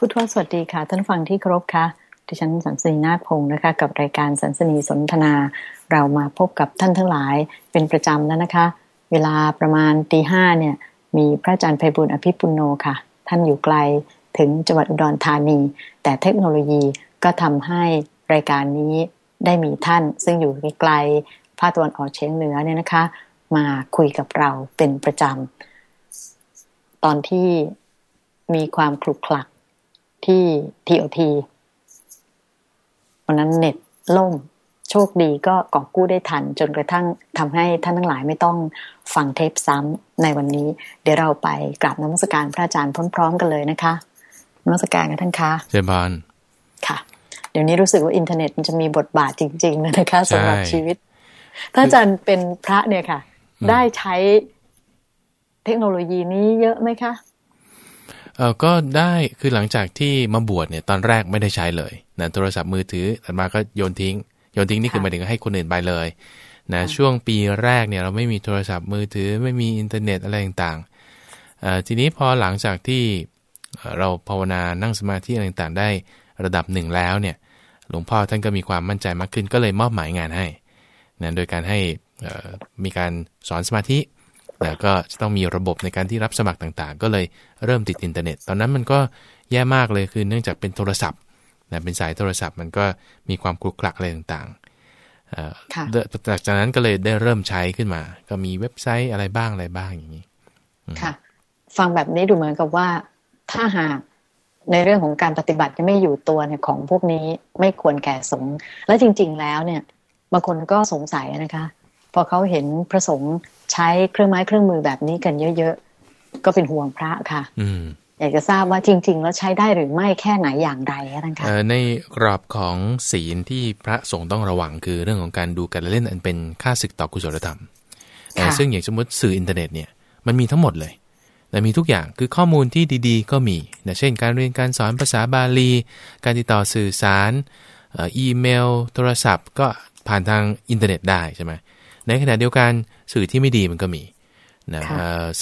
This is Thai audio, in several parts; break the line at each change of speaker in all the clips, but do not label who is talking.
ผู้ทวสวัสดีค่ะ ท่านฟังที่เคารพค่ะดิฉันสันสนีนาคพงศ์นะคะ กับรายการสันสนีสนทนา เรามาพบกับท่านทั้งหลายเป็นประจำแล้วนะคะ เวลาประมาณตีห้าเนี่ย มีพระอาจารย์ไพบุญอภิปุโนค่ะ ท่านอยู่ไกลถึงจังหวัดอุดรธานี แต่เทคโนโลยีก็ทำให้รายการนี้ได้มีท่าน ซึ่งอยู่ไกลภาคตะวันออกเฉียงเหนือเนี่ยนะคะ มาคุยกับเราเป็นประจำตอนที่มีความคลุกคลัก ที่ทีโอทีวันนั้นเน็ตล่ม โชคดีก็กอบกู้ได้ทัน จนกระทั่งทำให้ท่านทั้งหลายไม่ต้องฟังเทปซ้ำในวันนี้ เดี๋ยวเราไปกราบนมัสการพระอาจารย์พร้อมๆกันเลยนะคะนมัสการกันท่านคะ
เจริญพร
ค่ะ เดี๋ยวนี้รู้สึกว่าอินเทอร์เน็ตมันจะมีบทบาทจริงๆนะคะสำหรับชีวิตถ้าอาจารย์เป็นพระเนี่ยค่ะ ได้ใช้เทคโนโลยีนี้เยอะไหมคะ
เออก็ได้คือหลังจากที่มาบวชเนี่ยตอนแรกไม่ได้ใช้เลยนะโทรศัพท์มือถือแต่มาก็โยนทิ้งโยนทิ้งนี่คือหมายถึงให้คนอื่นไปเลยนะช่วงปีแรกเนี่ยเราไม่มีโทรศัพท์มือถือไม่มีอินเทอร์เน็ตอะไรต่างๆทีนี้พอหลังจากที่เราภาวนานั่งสมาธิอะไรต่างๆได้ระดับหนึ่งแล้วเนี่ยหลวงพ่อท่านก็มีความมั่นใจมากขึ้นก็เลยมอบหมายงานให้นะโดยการให้มีการสอนสมาธิ แต่ก็จะต้องมีระบบในการที่รับสมัครต่างๆ ก็เลยเริ่มติดอินเทอร์เน็ต ตอนนั้นมันก็แย่มากเลยคือเนื่องจากเป็นโทรศัพท์นะเป็นสายโทรศัพท์มันก็มีความคลุกคลักอะไรต่างๆจากจากนั้นก็เลยได้เริ่มใช้ขึ้นมา ก็มีเว็บไซต์อะไรบ้างอะไรบ้างอย่างนี้
ค่ะ ฟังแบบนี้ดูเหมือนกับว่าถ้าหากในเรื่องของการปฏิบัติจะไม่อยู่ตัวเนี่ยของพวกนี้ไม่ควรแก่สงฆ์และจริง ๆ แล้วเนี่ยบางคนก็สงสัยนะคะ พอเขาเห็นพระสงฆ์ ใช้เครื่องไม้เครื่องมือแบบนี้กันเยอะๆ ก็เป็นห่วงพระค่ะ
อืม
อยากจะทราบว่าจริง ๆ แล้วใช้ได้หรือไม่แค่ไหนอย่างไรคะ
ในกรอบของศีลที่พระสงฆ์ต้องระวังคือเรื่องของการดูการเล่นอันเป็นค่าศึกต่อกุศลธรรม ซึ่งอย่างสมมติสื่ออินเทอร์เน็ตเนี่ยมันมีทั้งหมดเลยแต่มีทุกอย่างคือข้อมูลที่ดีๆ ก็มีนะเช่น การเรียนการสอนภาษาบาลี การติดต่อสื่อสารอีเมล โทรศัพท์ ก็ผ่านทางอินเทอร์เน็ตได้ใช่ไหม ในขณะเดียวกันสื่อที่ไม่ดีมันก็มีนะ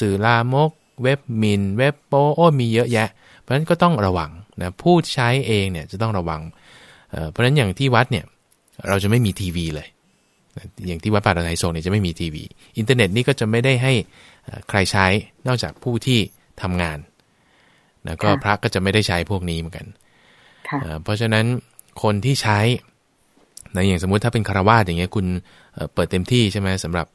สื่อลามก เว็บหมิ่น เว็บโป๊โอ้มีเยอะแยะ เพราะฉะนั้นก็ต้องระวังนะผู้ใช้เองเนี่ยจะต้องระวังเพราะฉะนั้นอย่างที่วัดเนี่ยเราจะไม่มีทีวีเลยอย่างที่วัดป่าไทโซเนี่ยจะไม่มีทีวี อินเทอร์เน็ตนี่ก็จะไม่ได้ให้ใครใช้นอกจากผู้ที่ทำงานนะก็พระก็จะไม่ได้ใช้พวกนี้เหมือนกัน เพราะฉะนั้นคนที่ใช้ นะอย่างสมมุติถ้าเป็นฆราวาสอย่างเงี้ยคุณเปิดเต็มที่ใช่ไหมสำหรับ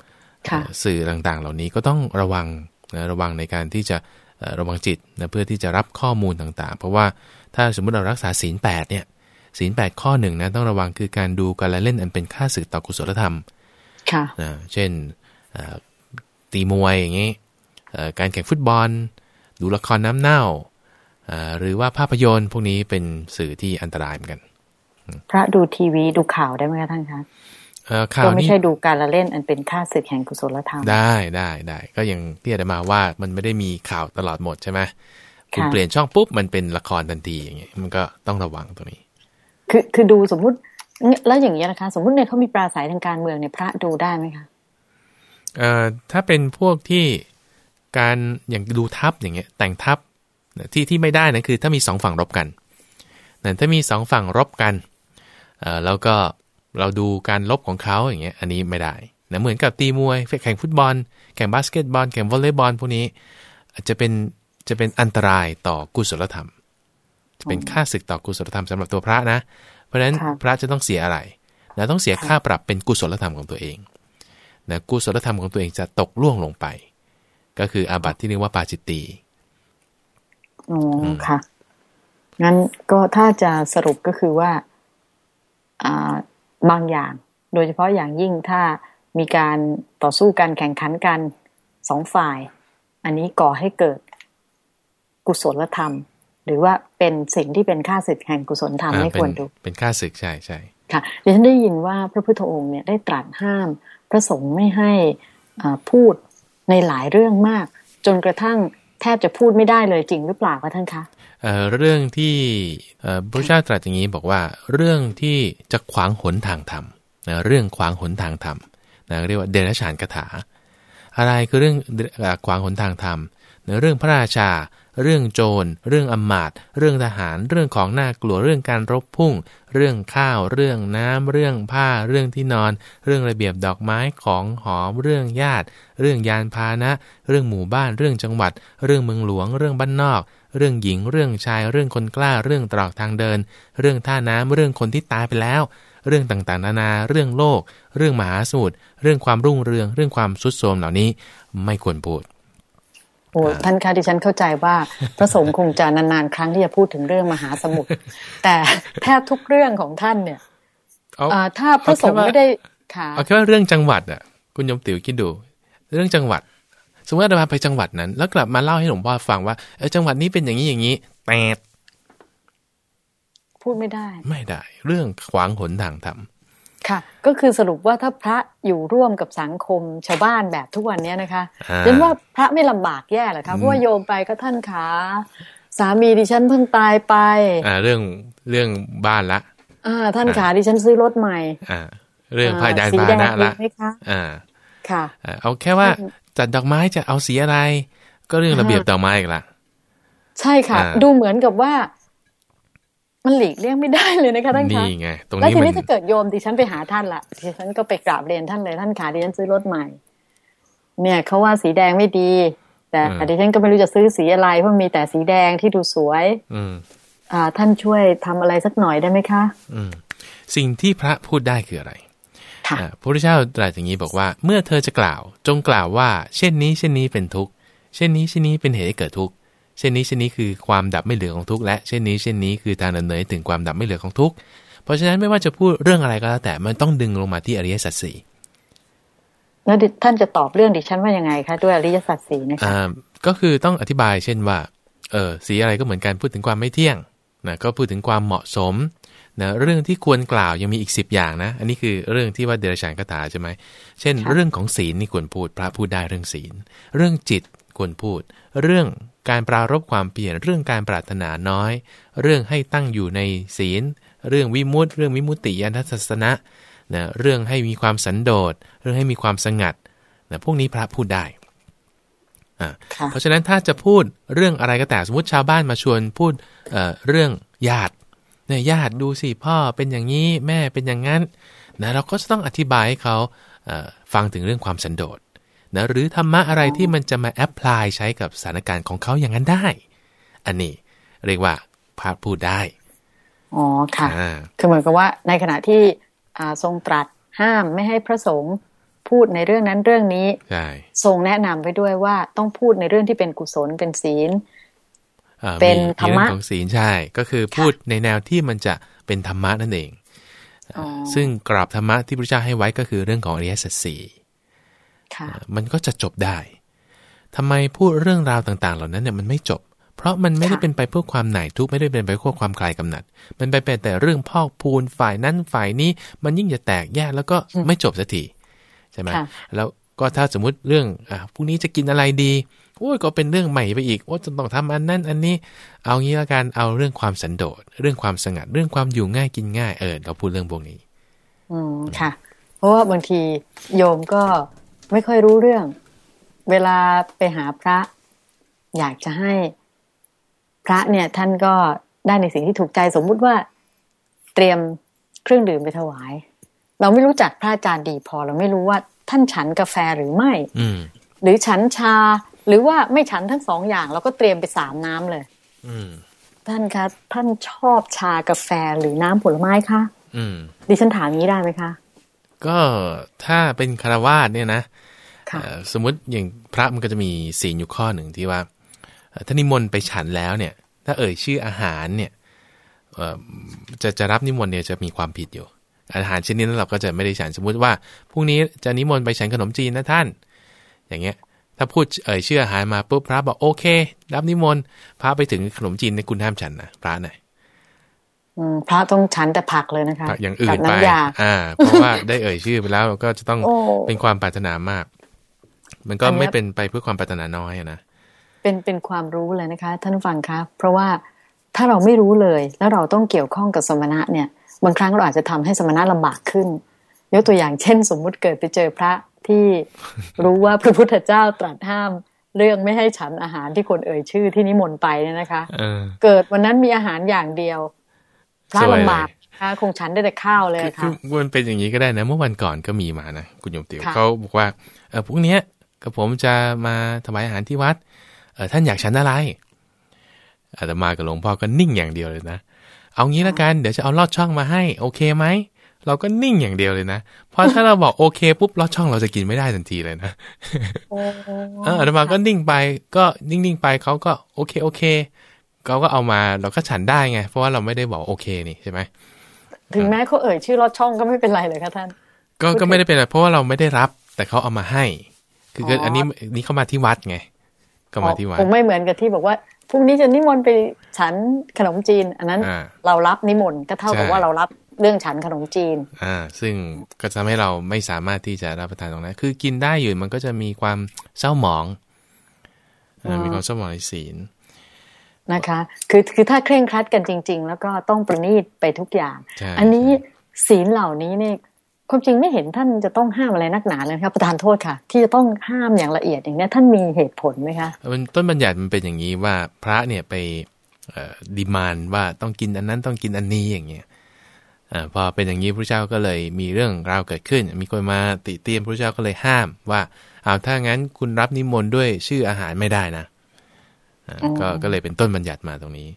สื่อต่างๆ เหล่านี้ก็ต้องระวังนะระวังในการที่จะระวังจิตนะเพื่อที่จะรับข้อมูลต่างๆ เพราะว่าถ้าสมมุติเรารักษาศีลแปดเนี่ยศีลแปดข้อหนึ่งนะต้องระวังคือการดูการละเล่นอันเป็นค่าศึกต่อกุศลธรรม
ค่ะ
นะเช่นตีมวยอย่างนี้การแข่งฟุตบอล ดูละครน้ำเน่าหรือว่าภาพยนตร์พวกนี้เป็นสื่อที่อันตรายเหมือนกัน
พระดูทีวีดูข่าวได้ไหมคะท่านคะข่าวก็ไม่ใช่ดูการละเล่นอันเป็นค่าศึกแห่งกุศลธรรม
ได้ได้ได้ก็ยังที่อาจมาว่ามันไม่ได้มีข่าวตลอดหมดใช่ไหมคุณเปลี่ยนช่องปุ๊บมันเป็นละครทันทีอย่างเงี้ยมันก็ต้องระวังตรงนี้
คือคือดูสมมุติแล้วอย่างเงี้ยนะคะ สมมุติเนี่ยเขามีปราศัยทางการเมืองเนี่ยพระดูได้ไหมคะ
เอ่อถ้าเป็นพวกที่การอย่างดูทัพอย่างเงี้ย แต่งทัพที่ที่ไม่ได้นะคือ ถ้ามีสองฝั่งรบกันแต่ถ้ามีสองฝั่งรบกัน แล้วก็เราดูการลบของเขาอย่างเงี้ยอันนี้ไม่ได้นะเหมือนกับตีมวยแข่งฟุตบอล แข่งบาสเกตบอล แข่งวอลเลย์บอลพวกนี้อาจจะเป็นจะเป็นอันตรายต่อกุศลธรรม จะเป็นค่าศึกต่อกุศลธรรมสำหรับตัวพระนะ เพราะฉะนั้นพระจะต้องเสียอะไรนะต้องเสียค่าปรับเป็นกุศลธรรมของตัวเองนะกุศลธรรมของตัวเองจะตกล่วงลงไป ก็คืออาบัติที่เรียกว่าปาจิตตี
อ๋อค่ะงั้นก็ถ้าจะสรุปก็คือว่า บางอย่าง โดยเฉพาะอย่างยิ่งถ้ามีการต่อสู้กันแข่งขันกันสองฝ่าย อันนี้ก่อให้เกิดกุศลธรรม หรือว่าเป็นสิ่งที่เป็นค่าศึกแห่งกุศลธรรมไม่ควรดู
เป็นค่าศึกใช่ใช่
ค่ะดิฉันได้ยินว่าพระพุทธองค์เนี่ยได้ตรัสห้ามพระสงฆ์ไม่ให้พูดในหลายเรื่องมาก จนกระทั่ง แทบจะพูดไม่ได้เลยจริงหรือเปล่าคะท่านคะ
เรื่องที่พระเจ้าตรัสอย่างนี้บอกว่าเรื่องที่จะขวางหนทางธรรมเรื่องขวางหนทางธรรมเรียกว่าเดรัจฉานคาถา อะไรคือเรื่องขวางหนทางธรรมนเรื่องพระราชา เรื่องโจร เรื่องอมาตเรื่องทหาร เรื่องของน่ากลัว เรื่องการรบพุ่ง เรื่องข้าว เรื่องน้ำเรื่องผ้า เรื่องที่นอน เรื่องระเบียบดอกไม้ของหอม เรื่องญาติ เรื่องยานพาหนะ เรื่องหมู่บ้าน เรื่องจังหวัด เรื่องเมืองหลวง เรื่องบ้านนอก เรื่องหญิง เรื่องชาย เรื่องคนกล้า เรื่องตรอกทางเดิน เรื่องท่าน้ำเรื่องคนที่ตายไปแล้ว เรื่องต่างๆ นานา เรื่องโลก เรื่องมหาสมุทร เรื่องความรุ่งเรือง เรื่องความสุดโทมเหล่านี้ ไม่ควรพูด
โอ้ท่านคะดิฉันเข้าใจว่าพระสงฆ์คงจะนานๆ ครั้งที่จะพูดถึงเรื่องมหาสมุทรแต่แทบทุกเรื่องของท่านเนี่ย
เอา
อ่าถ้าพระสงฆ์ไม่ได้ค่ะ
เอาแค่ว่าเรื่องจังหวัดอะ คุณยมติ๋วคิดดู เรื่องจังหวัด สมมติว่าเราไปจังหวัดนั้น แล้วกลับมาเล่าให้หลวงพ่อฟังว่าเออจังหวัดนี้เป็นอย่างนี้อย่างนี้แต่
พูดไม่ได้
ไม่ได้ เรื่องขวางหนทางธรรม
ค่ะ ก็คือสรุปว่าถ้าพระอยู่ร่วมกับสังคมชาวบ้านแบบทุกวันเนี้ยนะคะ
อ่า
เรียนว่าพระไม่ลำบากแย่เหรอคะเพราะว่าโยมไปก็ท่านขาสามีดิฉันเพิ่งตายไป
อ่า เรื่องเรื่องบ้านละ
อ่า ท่านขาดิฉันซื้อรถใหม่
อ่า เรื่องพายาน
สี
พา
แด
ห
ง
นะ
ดี
ละ
ไหมคะ
อ่า
ค่ะ
อ่าเอาแค่ว่าจัดดอกไม้จะเอาสีอะไร ก็เรื่องระเบียบ
อ่า
ดอกไม้อีกละ
ใช่ค่ะ
อ่า
ดูเหมือนกับว่า มันหลีกเลี่ยงไม่ได้เลยนะคะท่านคะ
นี่ไงตรง
แล้ว
นี้
ที
มัน
นี้ถ้าเกิดโยมดิฉันไปหาท่านละดิฉันก็ไปกราบเรียนท่านเลยท่านขาดิฉันซื้อรถใหม่ เนี่ยเขาว่าสีแดงไม่ดี แต่ดิฉันก็ไม่รู้จะซื้อสีอะไรเพราะมีแต่สีแดงที่ดูสวย
อืม
อ่า ท่านช่วยทำอะไรสักหน่อยได้ไหมคะ
อืมสิ่งที่พระพูดได้คืออะไร
ค่ะ
อ่าพระพุทธเจ้าตรัสอย่างนี้บอกว่า เมื่อเธอจะกล่าว จงกล่าวว่า เช่นนี้เช่นนี้เป็นทุกข์เช่นนี้เช่นนี้เป็นเหตุให้เกิดทุกข์ เช่นนี้เช่นนี้คือความดับไม่เหลือของทุกข์และเช่นนี้เช่นนี้คือทางดำเนินถึงความดับไม่เหลือของทุกข์เพราะฉะนั้นไม่ว่าจะพูดเรื่องอะไรก็แล้วแต่มันต้องดึงลงมาที่อริยสัจสี่
แล้วดิท่านจะตอบเรื่องดิฉันว่ายังไงคะด้วยอริยสัจสีนะคะ
อ่าก็คือต้องอธิบายเช่นว่าเออสีอะไรก็เหมือนกันพูดถึงความไม่เที่ยงนะก็พูดถึงความเหมาะสมนะเรื่องที่ควรกล่าวยังมีอีก 10 อย่างนะ อันนี้คือเรื่องที่ว่าเดรัจฉานคาถาใช่ไหมเช่น
ค่ะ
เรื่องของศีลนี่ควรพูดพระพูดได้เรื่องศีล เรื่องจิตควรพูด เรื่อง การปรารบความเปลี่ยนเรื่องการปรารถนาน้อย เรื่องให้ตั้งอยู่ในศีล เรื่องวิมุตติ เรื่องวิมุตติยานทัศนะนะเรื่องให้มีความสันโดษ เรื่องให้มีความสงัดนะพวกนี้พระพูดได้อ่า
ค่ะ
เพราะฉะนั้นถ้าจะพูดเรื่องอะไรก็แต่สมมติชาวบ้านมาชวนพูดเอ่อเรื่องญาติเนี่ยญาติดูสิพ่อเป็นอย่างนี้แม่เป็นอย่างนั้นนะเราก็จะต้องอธิบายให้เขาเอ่อฟังถึงเรื่องความสันโดษ นะหรือธรรมะอะไรที่มันจะมาแอพพลายใช้กับสถานการณ์ของเขาอย่างนั้นได้ อันนี้เรียกว่าพระพูดได้
อ๋อค่ะ
อ่า
คือเหมือนกับว่าในขณะที่อ่าทรงตรัสห้ามไม่ให้พระสงฆ์พูดในเรื่องนั้นเรื่องนี้
ใช่
ทรงแนะนำไว้ด้วยว่าต้องพูดในเรื่องที่เป็นกุศลเป็นศีล
อ่า
เป็น
มี
ธรรมะ
เรื่องของศีลใช่ ก็คือพูดในแนวที่มันจะเป็นธรรมะนั่นเอง
อ๋อ
ซึ่งกราบธรรมะที่พระเจ้าให้ไว้ก็คือเรื่องของอริยสัจสี่
ค่ะ
มันก็จะจบได้ทำไมพูดเรื่องราวต่างๆ เหล่านั้นเนี่ยมันไม่จบ เพราะมันไม่ได้
ค่ะ
เป็นไปเพื่อความหน่ายทุกข์ไม่ได้เป็นไปเพื่อความคลายกำหนัด มันไปเป็นแต่เรื่องพอกพูนฝ่ายนั้นฝ่ายนี้มันยิ่งจะแตกแยกแล้วก็ไม่จบสักทีใช่ไหม
ค่ะ
แล้วก็ถ้าสมมุติเรื่องอะพรุ่งนี้จะกินอะไรดีโอ้ยก็เป็นเรื่องใหม่ไปอีกโอ้จะต้องทำอันนั้นอันนี้ เอางี้ละกันเอาเรื่องความสันโดษเรื่องความสงัด เรื่องความอยู่ง่ายกินง่ายเออเราพูดเรื่องพวกนี้
อืมค่ะ เพราะว่าบางทีโยมก็ ไม่ค่อยรู้เรื่อง เวลาไปหาพระ อยากจะให้พระเนี่ย ท่านก็ได้ในสิ่งที่ถูกใจสมมุติว่าเตรียมเครื่องดื่มไปถวาย เราไม่รู้จักพระอาจารย์ดีพอ เราไม่รู้ว่าท่านฉันกาแฟหรือไม่
อืม
หรือฉันชา หรือว่าไม่ฉันทั้งสองอย่างเราก็เตรียมไปสามน้ำเลย
อืม
ท่านคะท่านชอบชากาแฟหรือน้ำผลไม้คะ
อืม
ดิฉันถามงี้ได้ไหมคะ
ก็ถ้าเป็นคารวาสเนี่ยนะ
ค่ะ
เอ่อสมมติอย่างพระมันก็จะมีศีลอยู่ข้อหนึ่งที่ว่าเอ่อถ้านิมนต์ไปฉันแล้วเนี่ย ถ้าเอ่ยชื่ออาหารเนี่ยเอ่อจะจะรับนิมนต์เนี่ยจะมีความผิดอยู่ อาหารชนิดนั้นเราก็จะไม่ได้ฉันสมมุติว่าพรุ่งนี้จะนิมนต์ไปฉันขนมจีนนะท่าน อย่างเงี้ย ถ้าพูดเอ่ยชื่ออาหารมาปุ๊บพระบอกโอเค รับนิมนต์พระไปถึงขนมจีนในยคุณห้ามฉันนะพระน่ะ
อืม พระต้องฉันแต่ผักเลยนะคะ
อย่างอื่
กันบ
ไป
น้ำยา
อ่า เพราะว่าได้เอ่ยชื่อไปแล้วเราก็จะต้อง
โอ้
เป็นความปรารถนามาก มันก็
อันเนี้ย
ไม่เป็นไปเพื่อความปรารถนาน้อยอะนะ
เป็นเป็นความรู้เลยนะคะ ท่านผู้ฟังคะเพราะว่าถ้าเราไม่รู้เลย แล้วเราต้องเกี่ยวข้องกับสมณะเนี่ย บางครั้งเราอาจจะทำให้สมณะลำบากขึ้น ยกตัวอย่างเช่น สมมุติเกิดไปเจอพระที่รู้ว่าพระพุทธเจ้าตรัสห้ามเรื่องไม่ให้ฉันอาหารที่คนเอ่ยชื่อที่นิมนต์ไปเนี่ยนะคะ
เออ
เกิดวันนั้นมีอาหารอย่างเดียว พระ
สวยเลย
ลำบากค่ะคงฉันได้แต่ข้าวเลย
คือ
ค่ะ
คือมันเป็นอย่างนี้ก็ได้นะ เมื่อวันก่อนก็มีมานะคุณโยมติ๋ว
ค่ะ
เขาบอกว่าเออพรุ่งเนี้ยกับผมจะมาถวายอาหารที่วัดเออท่านอยากฉันอะไรอาตมากับหลวงพ่อก็นิ่งอย่างเดียวเลยนะ เอางี้ละกันเดี๋ยวจะเอาลอดช่องมาให้ โอเคไหมเราก็นิ่งอย่างเดียวเลยนะเพราะถ้าเราบอกโอเคปุ๊บลอดช่องเราจะกินไม่ได้ทันทีเลยนะ
โอ้
เอออาตมาก็นิ่งไปก็นิ่งๆไปเขาก็โอเคโอเค เขาก็เอามาเราก็ฉันได้ไง เพราะว่าเราไม่ได้บอกโอเคนี่ใช่ไหม
ถึงแม้เขาเอ่ยชื่อลอดช่องก็ไม่เป็นไรเลยค่ะท่าน
ก็
โอเค
ก็ไม่ได้เป็นไรเพราะว่าเราไม่ได้รับ แต่เขาเอามาให้ คือคือ
ออั
อันนี้นี่เขามาที่วัดไงก็มาที่วัด
คงไม่เหมือนกับที่บอกว่าพรุ่งนี้จะนิมนต์ไปฉันขนมจีน อันนั้น
อ่า
เรารับนิมนต์ก็เท่ากับ
ใช่
ว่าเรารับเรื่องฉันขนมจีน
อ่า ซึ่งก็ทำให้เราไม่สามารถที่จะรับประทานตรงนั้น คือกินได้อยู่มันก็จะมีความเศร้าหมองอ่า
อืม
มีความเศร้าหมองในศีล
นะคะ คือคือถ้าเคร่งครัดกันจริง ๆ แล้วก็ต้องประณีตไปทุกอย่าง
ใช่
อันนี้
ใช่
ศีลเหล่านี้เนี่ยความจริงไม่เห็นท่านจะต้องห้ามอะไรนักหนาเลยนะครับประธานโทษค่ะ ที่จะต้องห้ามอย่างละเอียดอย่างเนี้ยท่านมีเหตุผลไหมคะ
มันต้นบัญญัติมันเป็นอย่างนี้ว่าพระเนี่ยไปดีมานว่าต้องกินอันนั้นต้องกินอันนี้อย่างเงี้ยอาพอเป็นอย่างนี้พระเจ้าก็เลยมีเรื่องราวเกิดขึ้น มีคนมาติเตียนพระเจ้าก็เลยห้ามว่าเอาถ้างั้นคุณรับนิมนต์ด้วยชื่ออาหารไม่ได้นะอ่า
อืม
ก็ก็เลยเป็นต้นบัญญัติมาตรงนี้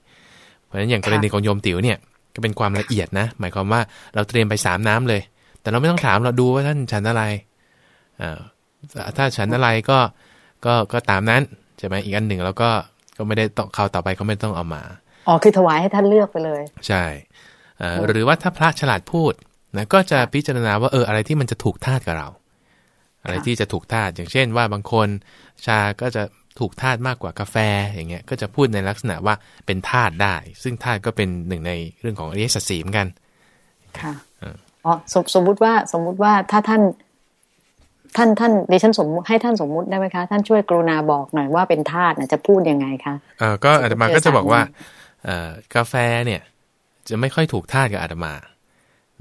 เพราะฉะนั้นอย่างกรณีของโยมติ๋วเนี่ยก็เป็นความละเอียดนะ หมายความว่าเราเตรียมไปสามน้ำเลย แต่เราไม่ต้องถามเราดูว่าท่านฉันอะไรอ่าถ้าฉันอะไรก็ก็ก็ตามนั้นใช่ไหมอีกอันหนึ่งเราก็ก็ไม่ได้ต้องคราวต่อไปเขาไม่ต้องเอามา
อ๋อคือถวายให้ท่านเลือกไปเลย
ใช่เอ่อหรือว่าถ้าพระฉลาดพูดนะก็จะพิจารณาว่าเอออะไรที่มันจะถูกทาตกับเรา อะไรที่จะถูกทาตอย่างเช่นว่าบางคนชาก็จะ ถูกทาตมากกว่ากาแฟอย่างเงี้ยก็จะพูดในลักษณะว่าเป็นทาตได้ ซึ่งทาตก็เป็นหนึ่งในเรื่องของอริยสัจสีเหมือนกัน
ค่ะ
เออ
อ๋อสมสมมุติว่าสมมุติว่าถ้าท่าน ท่านท่านดิฉันสมมุติให้ท่านสมมุติได้ไหมคะ ท่านช่วยกรุณาบอกหน่อยว่าเป็นทาสน่ะจะพูดยังไงคะ
เออก็อาตมาก็จะบอกว่าเอ่อกาแฟเนี่ย จะไม่ค่อยถูกทาตกับอาตมา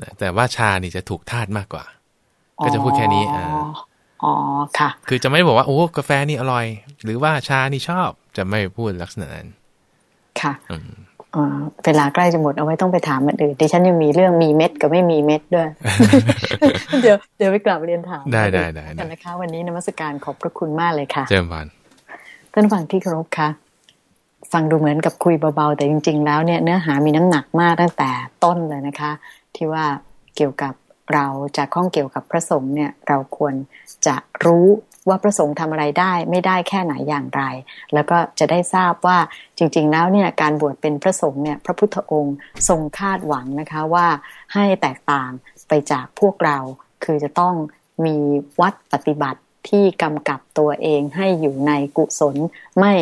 นะแต่ว่าชานี่จะถูกทาตมากกว่า ก็จะพูดแค่นี้อ่า
อ๋อค่ะ
คือจะไม่ได้บอกว่าโอ้กาแฟนี่อร่อย หรือว่าชานี่ชอบจะไม่พูดลักษณะนั้น
ค่ะ
อืม
อ่าเวลาใกล้จะหมดเอาไว้ต้องไปถามมันอื่นดิฉันยังมีเรื่องมีเม็ดกับไม่มีเม็ดด้วย เดี๋ยวเดี๋ยวไปกลับเรียนถาม
ได้ได้ได้
กันนะคะวันนี้นมัสการขอบพระคุณมากเลยค่ะ
เจิมพัน
ท่านฟังที่เคารพคะฟังดูเหมือนกับคุยเบาๆ แต่จริง ๆ แล้วเนี่ยเนื้อหามีน้ำหนักมากตั้งแต่ต้นเลยนะคะ ที่ว่าเกี่ยวกับ เราจะข้องเกี่ยวกับพระสงฆ์เนี่ยเราควรจะรู้ว่าพระสงฆ์ทำอะไรได้ไม่ได้แค่ไหนอย่างไร แล้วก็จะได้ทราบว่าจริง ๆ แล้วเนี่ยการบวชเป็นพระสงฆ์เนี่ยพระพุทธองค์ทรงคาดหวังนะคะว่าให้แตกต่างไปจากพวกเรา คือจะต้องมีวัดปฏิบัติที่กำกับตัวเองให้อยู่ในกุศลไม่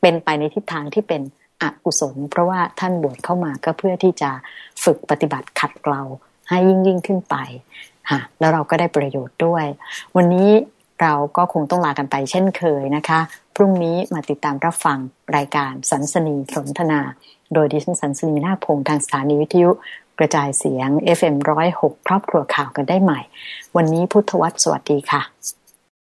เป็นไปในทิศทางที่เป็นอกุศล เพราะว่าท่านบวชเข้ามาก็เพื่อที่จะฝึกปฏิบัติขัดเกลา ให้ยิ่งยิ่งขึ้นไปฮะแล้วเราก็ได้ประโยชน์ด้วย วันนี้เราก็คงต้องลากันไปเช่นเคยนะคะ พรุ่งนี้มาติดตามรับฟังรายการสันสนีสนทนา โดยดิฉันสันสนีนาพงศ์ทางสถานีวิทยุ กระจายเสียง FM106 ครอบครัวข่าวกันได้ใหม่ วันนี้พุทธวัตรสวัสดีค่ะ